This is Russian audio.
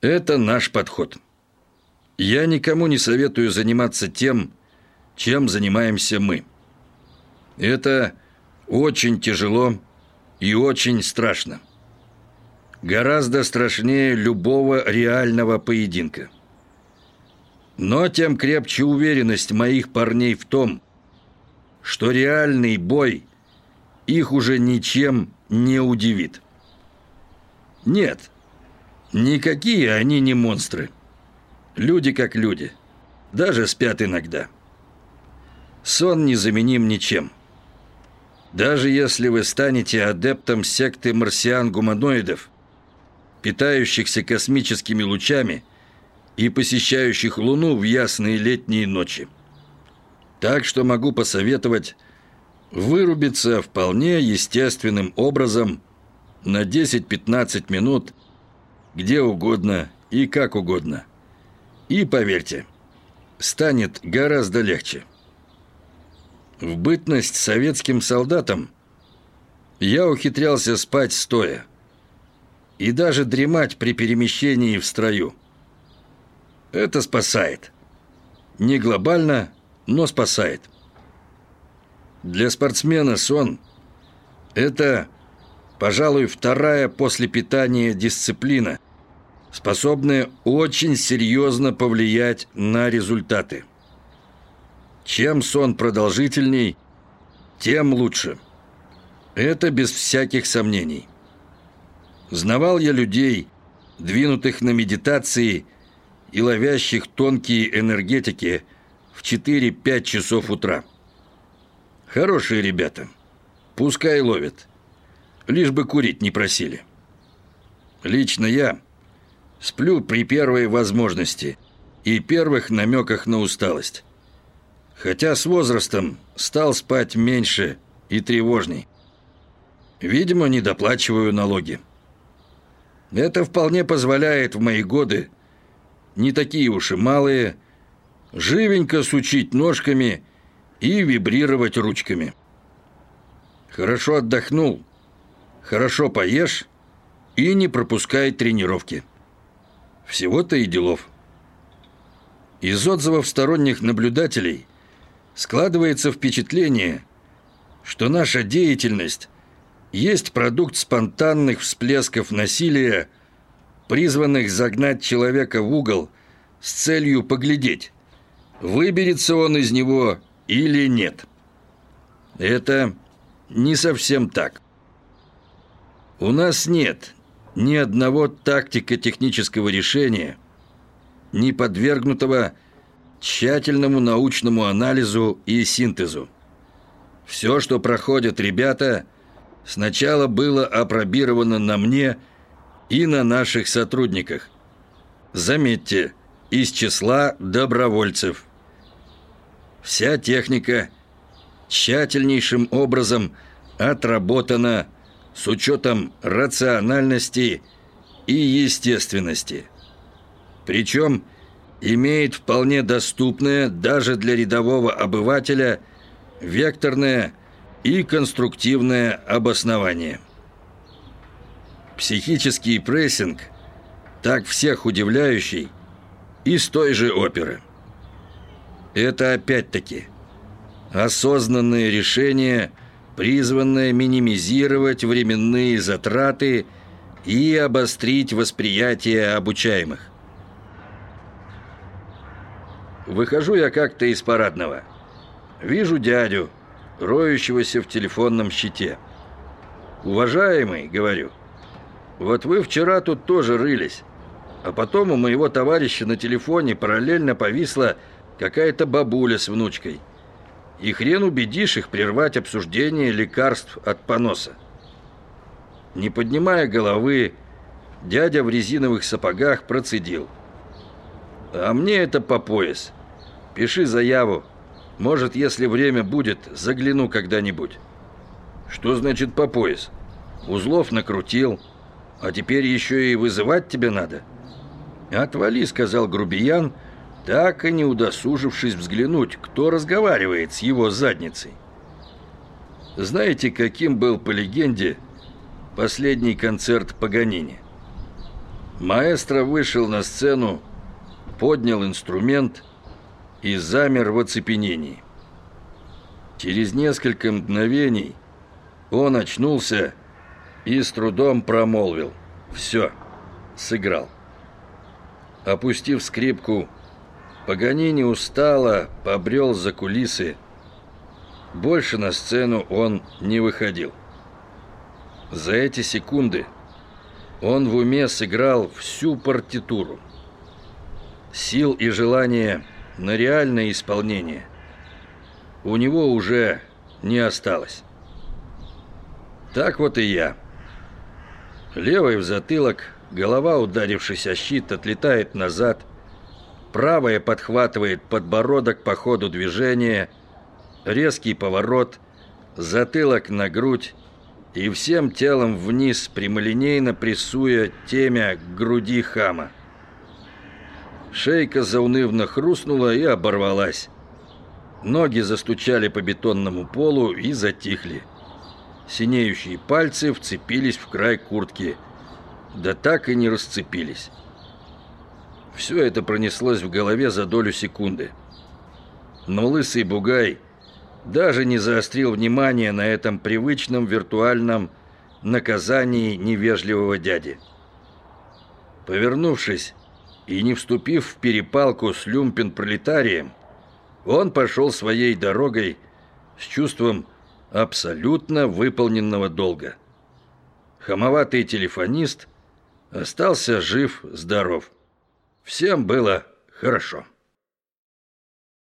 Это наш подход. Я никому не советую заниматься тем, чем занимаемся мы. Это очень тяжело и очень страшно. Гораздо страшнее любого реального поединка. Но тем крепче уверенность моих парней в том, что реальный бой их уже ничем не удивит. Нет, никакие они не монстры. Люди как люди. Даже спят иногда. Сон незаменим ничем. Даже если вы станете адептом секты марсиан-гуманоидов, питающихся космическими лучами и посещающих Луну в ясные летние ночи. Так что могу посоветовать вырубиться вполне естественным образом на 10-15 минут где угодно и как угодно. И поверьте, станет гораздо легче. В бытность советским солдатам я ухитрялся спать стоя и даже дремать при перемещении в строю. Это спасает. Не глобально, но спасает. Для спортсмена сон – это, пожалуй, вторая после питания дисциплина, способная очень серьезно повлиять на результаты. Чем сон продолжительней, тем лучше. Это без всяких сомнений. Знавал я людей, двинутых на медитации и ловящих тонкие энергетики – в 4-5 часов утра. Хорошие ребята. Пускай ловят. Лишь бы курить не просили. Лично я сплю при первой возможности и первых намеках на усталость. Хотя с возрастом стал спать меньше и тревожней. Видимо, не доплачиваю налоги. Это вполне позволяет в мои годы, не такие уж и малые, живенько сучить ножками и вибрировать ручками. Хорошо отдохнул, хорошо поешь и не пропускай тренировки. Всего-то и делов. Из отзывов сторонних наблюдателей складывается впечатление, что наша деятельность есть продукт спонтанных всплесков насилия, призванных загнать человека в угол с целью поглядеть, выберется он из него или нет. Это не совсем так. У нас нет ни одного тактико-технического решения, не подвергнутого тщательному научному анализу и синтезу. Все, что проходят ребята, сначала было опробировано на мне и на наших сотрудниках. Заметьте, из числа добровольцев. Вся техника тщательнейшим образом отработана с учетом рациональности и естественности. Причем имеет вполне доступное даже для рядового обывателя векторное и конструктивное обоснование. Психический прессинг, так всех удивляющий, из той же оперы. Это опять-таки осознанное решение, призванное минимизировать временные затраты и обострить восприятие обучаемых. Выхожу я как-то из парадного. Вижу дядю, роющегося в телефонном щите. «Уважаемый», — говорю, — «вот вы вчера тут тоже рылись, а потом у моего товарища на телефоне параллельно повисла какая-то бабуля с внучкой. И хрен убедишь их прервать обсуждение лекарств от поноса. Не поднимая головы, дядя в резиновых сапогах процедил. «А мне это по пояс. Пиши заяву. Может, если время будет, загляну когда-нибудь». «Что значит по пояс? Узлов накрутил, а теперь еще и вызывать тебе надо?» «Отвали», — сказал грубиян, — так и не удосужившись взглянуть, кто разговаривает с его задницей. Знаете, каким был по легенде последний концерт Паганини? Маэстро вышел на сцену, поднял инструмент и замер в оцепенении. Через несколько мгновений он очнулся и с трудом промолвил. «Все, сыграл». Опустив скрипку, Паганини устало побрел за кулисы. Больше на сцену он не выходил. За эти секунды он в уме сыграл всю партитуру. Сил и желания на реальное исполнение у него уже не осталось. Так вот и я. Левый в затылок, голова, ударившись о щит, отлетает назад. Правая подхватывает подбородок по ходу движения. Резкий поворот, затылок на грудь и всем телом вниз, прямолинейно прессуя темя груди хама. Шейка заунывно хрустнула и оборвалась. Ноги застучали по бетонному полу и затихли. Синеющие пальцы вцепились в край куртки, да так и не расцепились. Все это пронеслось в голове за долю секунды. Но лысый бугай даже не заострил внимание на этом привычном виртуальном наказании невежливого дяди. Повернувшись и не вступив в перепалку с люмпен-пролетарием, он пошел своей дорогой с чувством абсолютно выполненного долга. Хамоватый телефонист остался жив-здоров. Всем было хорошо.